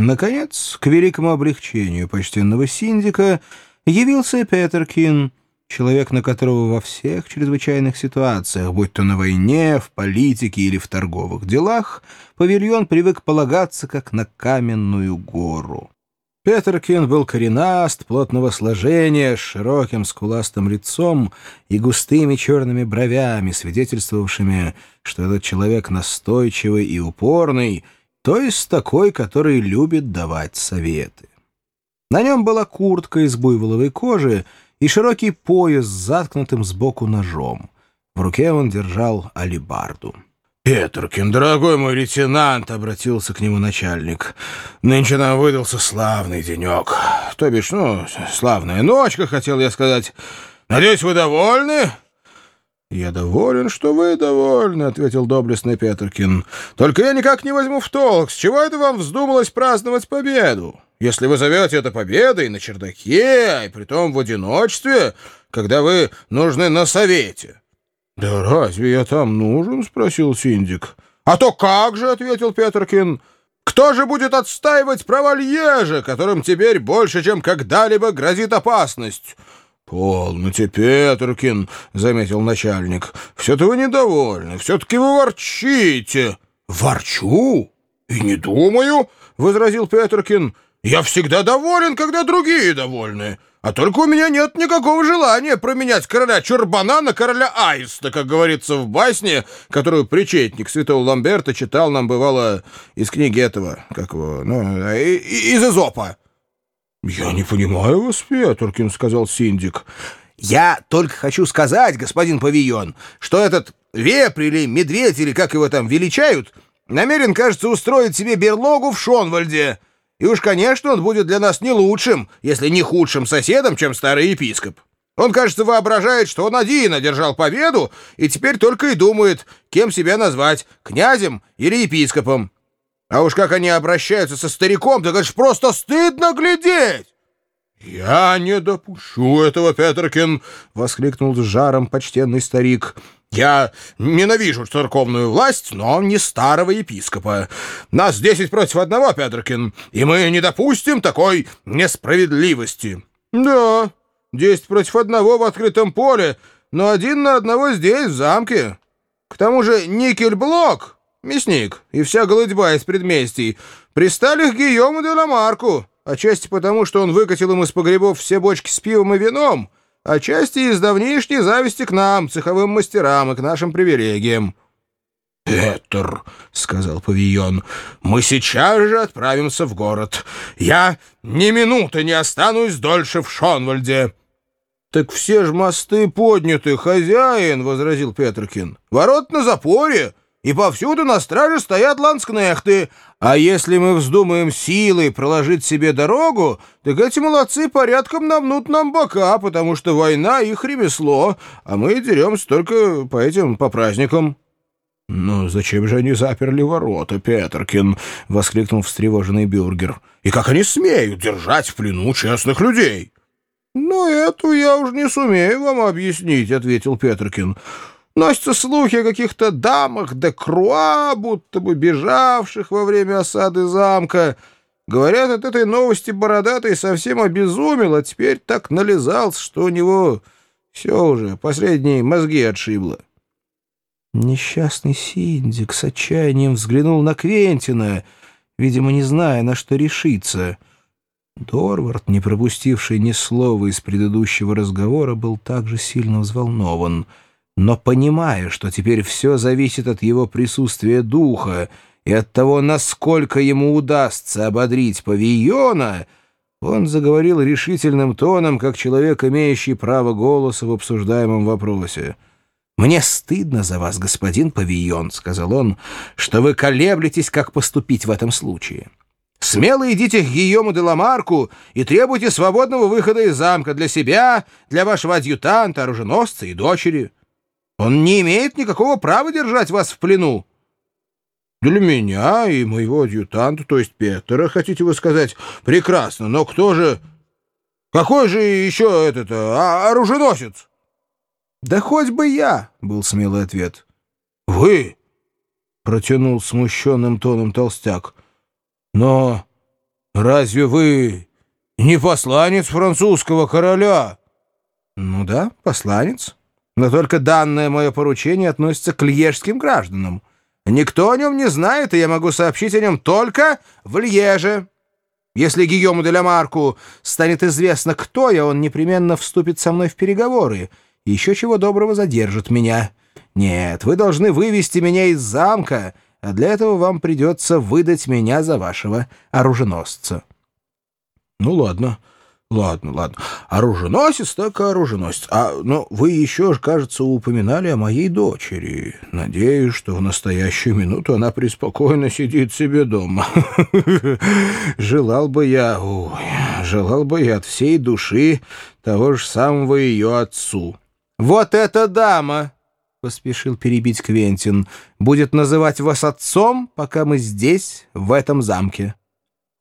Наконец, к великому облегчению почтенного синдика явился Петеркин, человек, на которого во всех чрезвычайных ситуациях, будь то на войне, в политике или в торговых делах, павильон привык полагаться как на каменную гору. Петеркин был коренаст, плотного сложения, с широким скуластым лицом и густыми черными бровями, свидетельствовавшими, что этот человек настойчивый и упорный — то есть такой, который любит давать советы. На нем была куртка из буйволовой кожи и широкий пояс с заткнутым сбоку ножом. В руке он держал алибарду. «Петркин, дорогой мой лейтенант!» — обратился к нему начальник. «Нынче нам выдался славный денек. То бишь, ну, славная ночка, хотел я сказать. Надеюсь, вы довольны?» «Я доволен, что вы довольны», — ответил доблестный Петркин. «Только я никак не возьму в толк, с чего это вам вздумалось праздновать победу? Если вы зовете это победой на чердаке, и притом в одиночестве, когда вы нужны на совете». «Да разве я там нужен?» — спросил Синдик. «А то как же», — ответил Петркин. «Кто же будет отстаивать права Льежа, которым теперь больше, чем когда-либо грозит опасность?» «Полноте, Петркин», — заметил начальник. «Все-то вы недовольны, все-таки вы ворчите». «Ворчу? И не думаю», — возразил Петркин. «Я всегда доволен, когда другие довольны. А только у меня нет никакого желания променять короля Чурбана на короля Аиста, как говорится в басне, которую причетник святого Ламберта читал нам, бывало, из книги этого, как его, ну, из Эзопа». «Я не понимаю вас, Петркин», — сказал Синдик. «Я только хочу сказать, господин Павион, что этот вепрь или медведь, или как его там величают, намерен, кажется, устроить себе берлогу в Шонвальде. И уж, конечно, он будет для нас не лучшим, если не худшим соседом, чем старый епископ. Он, кажется, воображает, что он один одержал победу, и теперь только и думает, кем себя назвать, князем или епископом. А уж как они обращаются со стариком, так это ж просто стыдно глядеть!» «Я не допущу этого, Петеркин!» — воскликнул с жаром почтенный старик. «Я ненавижу церковную власть, но не старого епископа. Нас десять против одного, Петеркин, и мы не допустим такой несправедливости». «Да, десять против одного в открытом поле, но один на одного здесь, в замке. К тому же Никельблок мясник и вся голодьба из предместий, пристали к Гийому де Ламарку, отчасти потому, что он выкатил им из погребов все бочки с пивом и вином, отчасти из давнишней зависти к нам, цеховым мастерам и к нашим привилегиям. «Петр», — сказал Павион, — «мы сейчас же отправимся в город. Я ни минуты не останусь дольше в Шонвальде». «Так все ж мосты подняты, хозяин», — возразил Петркин. «Ворот на запоре, и повсюду на страже стоят ланскнехты. А если мы вздумаем силой проложить себе дорогу, так эти молодцы порядком намнут нам бока, потому что война — их ремесло, а мы деремся только по этим, по праздникам». «Ну, зачем же они заперли ворота, Петеркин?» — воскликнул встревоженный бюргер. «И как они смеют держать в плену честных людей?» «Ну, эту я уж не сумею вам объяснить», — ответил Петеркин. Носятся слухи о каких-то дамах де Круа, будто бы бежавших во время осады замка. Говорят, от этой новости бородатый совсем обезумел, а теперь так нализался, что у него все уже, последние мозги отшибло. Несчастный Синдик с отчаянием взглянул на Квентина, видимо, не зная, на что решиться. Дорвард, не пропустивший ни слова из предыдущего разговора, был также сильно взволнован — но понимая, что теперь все зависит от его присутствия духа и от того, насколько ему удастся ободрить павильона, он заговорил решительным тоном, как человек, имеющий право голоса в обсуждаемом вопросе. «Мне стыдно за вас, господин павильон», — сказал он, — «что вы колеблетесь, как поступить в этом случае. Смело идите к Гийому де Ламарку и требуйте свободного выхода из замка для себя, для вашего адъютанта, оруженосца и дочери». Он не имеет никакого права держать вас в плену. Для меня и моего адъютанта, то есть Петера, хотите вы сказать, прекрасно. Но кто же... Какой же еще этот а, оруженосец? Да хоть бы я, был смелый ответ. Вы, протянул смущенным тоном толстяк. Но разве вы не посланец французского короля?» «Ну да, посланец. Но только данное мое поручение относится к льежским гражданам. Никто о нем не знает, и я могу сообщить о нем только в Льеже. Если Гийому де Ламарку станет известно, кто я, он непременно вступит со мной в переговоры и еще чего доброго задержит меня. Нет, вы должны вывести меня из замка, а для этого вам придется выдать меня за вашего оруженосца». «Ну ладно». Ладно, ладно. Оруженосец так оруженосец. А, но вы еще, кажется, упоминали о моей дочери. Надеюсь, что в настоящую минуту она преспокойно сидит себе дома. Желал бы я, ой, желал бы я от всей души того же самого ее отцу. Вот эта дама, — поспешил перебить Квентин, — будет называть вас отцом, пока мы здесь, в этом замке.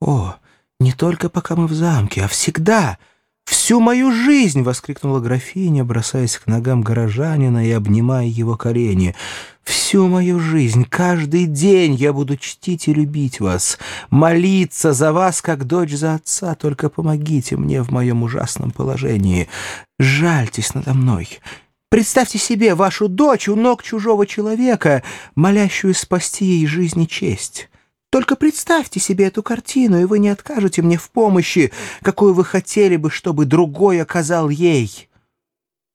О, — «Не только пока мы в замке, а всегда! Всю мою жизнь!» — воскликнула графиня, бросаясь к ногам горожанина и обнимая его колени. «Всю мою жизнь, каждый день я буду чтить и любить вас, молиться за вас, как дочь за отца, только помогите мне в моем ужасном положении. Жальтесь надо мной». Представьте себе вашу дочь у ног чужого человека, молящую спасти ей жизнь и честь. Только представьте себе эту картину, и вы не откажете мне в помощи, какую вы хотели бы, чтобы другой оказал ей».